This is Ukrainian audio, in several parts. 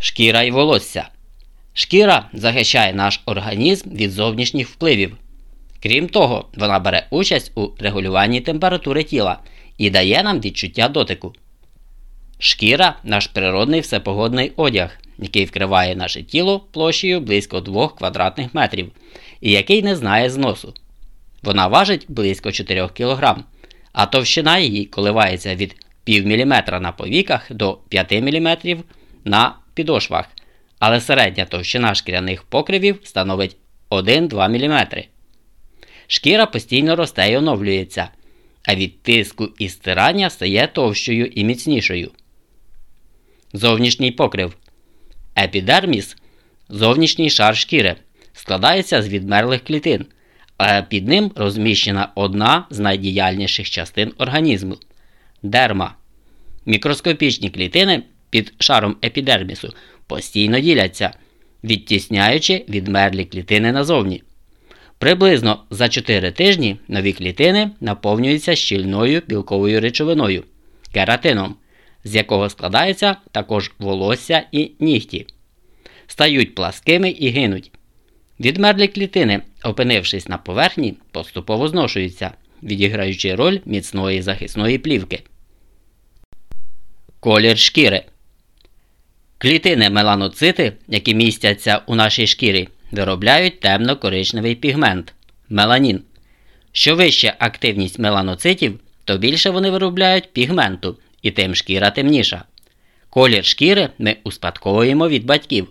Шкіра і волосся. Шкіра захищає наш організм від зовнішніх впливів. Крім того, вона бере участь у регулюванні температури тіла і дає нам відчуття дотику. Шкіра наш природний всепогодний одяг, який вкриває наше тіло площею близько 2 квадратних метрів і який не знає зносу. Вона важить близько 4 кг, а товщина її коливається від пів міліметра на повіках до 5 мм на підошвах, але середня товщина шкіряних покривів становить 1-2 мм. Шкіра постійно росте і оновлюється, а від тиску і стирання стає товщою і міцнішою. Зовнішній покрив. Епідерміс зовнішній шар шкіри складається з відмерлих клітин, а під ним розміщена одна з найдіяльніших частин організму дерма. Мікроскопічні клітини під шаром епідермісу постійно діляться, відтісняючи відмерлі клітини назовні. Приблизно за 4 тижні нові клітини наповнюються щільною білковою речовиною кератином, з якого складається також волосся і нігті, стають пласкими і гинуть. Відмерлі клітини, опинившись на поверхні, поступово зношуються, відіграючи роль міцної захисної плівки. Колір шкіри. Клітини меланоцити, які містяться у нашій шкірі, виробляють темно-коричневий пігмент меланін. Що вища активність меланоцитів, то більше вони виробляють пігменту, і тим шкіра темніша. Колір шкіри ми успадковуємо від батьків.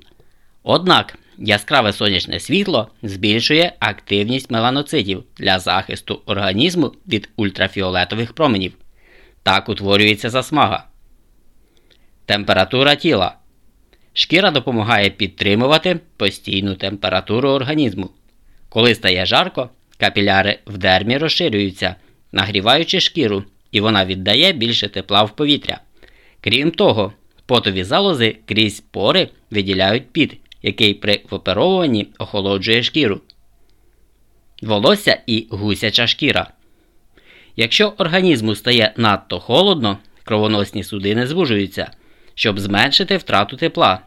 Однак яскраве сонячне світло збільшує активність меланоцитів для захисту організму від ультрафіолетових променів. Так утворюється засмага. Температура тіла. Шкіра допомагає підтримувати постійну температуру організму. Коли стає жарко, капіляри в дермі розширюються, нагріваючи шкіру, і вона віддає більше тепла в повітря. Крім того, потові залози крізь пори виділяють під, який при виперовуванні охолоджує шкіру. Волосся і гусяча шкіра. Якщо організму стає надто холодно, кровоносні судини звужуються щоб зменшити втрату тепла,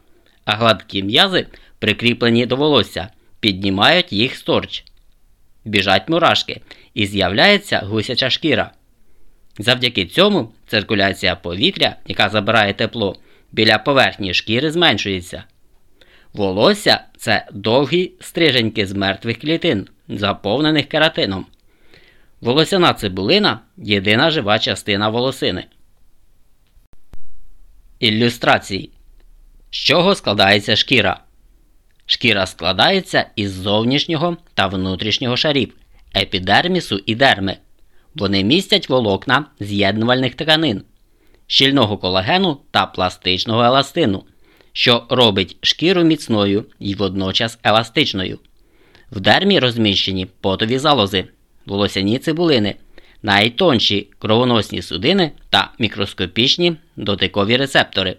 а гладкі м'язи, прикріплені до волосся, піднімають їх сторч. Біжать мурашки і з'являється гусяча шкіра. Завдяки цьому циркуляція повітря, яка забирає тепло, біля поверхні шкіри зменшується. Волосся це довгі стриженьки з мертвих клітин, заповнених кератином. Волосяна цибулина єдина жива частина волосини. Ілюстрації. З чого складається шкіра? Шкіра складається із зовнішнього та внутрішнього шарів, епідермісу і дерми. Вони містять волокна з'єднувальних тканин, щільного колагену та пластичного еластину, що робить шкіру міцною і водночас еластичною. В дермі розміщені потові залози, волосяні цибулини найтонші кровоносні судини та мікроскопічні дотикові рецептори.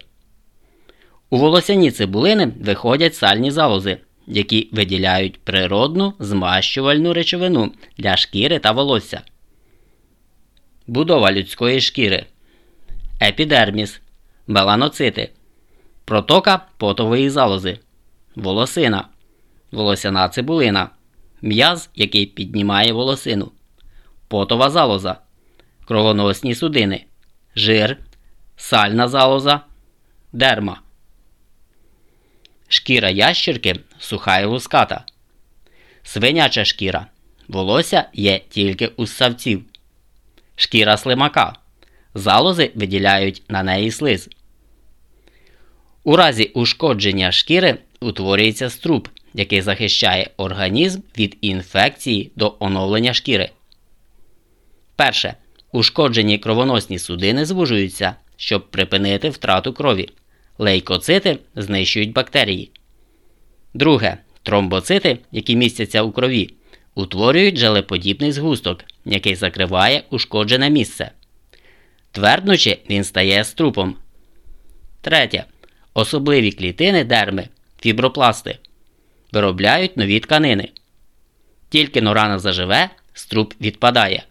У волосяні цибулини виходять сальні залози, які виділяють природну змащувальну речовину для шкіри та волосся. Будова людської шкіри, епідерміс, меланоцити, протока потової залози, волосина, волосяна цибулина, м'яз, який піднімає волосину. Потова залоза, кровоносні судини, жир, сальна залоза, дерма. Шкіра ящірки суха і луската. Свиняча шкіра. Волосся є тільки у ссавців. Шкіра слимака. Залози виділяють на неї слиз. У разі ушкодження шкіри утворюється струб, який захищає організм від інфекції до оновлення шкіри. Перше. Ушкоджені кровоносні судини звужуються, щоб припинити втрату крові. Лейкоцити знищують бактерії. Друге. Тромбоцити, які містяться у крові, утворюють желеподібний згусток, який закриває ушкоджене місце. Тверднучи, він стає струпом. Третє. Особливі клітини дерми, фібропласти, виробляють нові тканини. Тільки но рана заживе, струп відпадає.